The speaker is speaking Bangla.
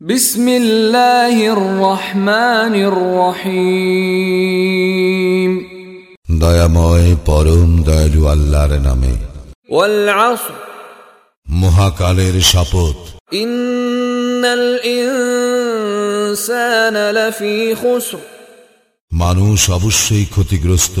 বিসমিল্লাহির রহমানির রহিম। দয়াময় পরম দয়ালু আল্লাহর নামে। ওয়াল আসর মহাকালের শপথ। ইন্নাল ইনসানা লাফি খুসর। মানুষ অবশ্যই ক্ষতিগ্রস্ত।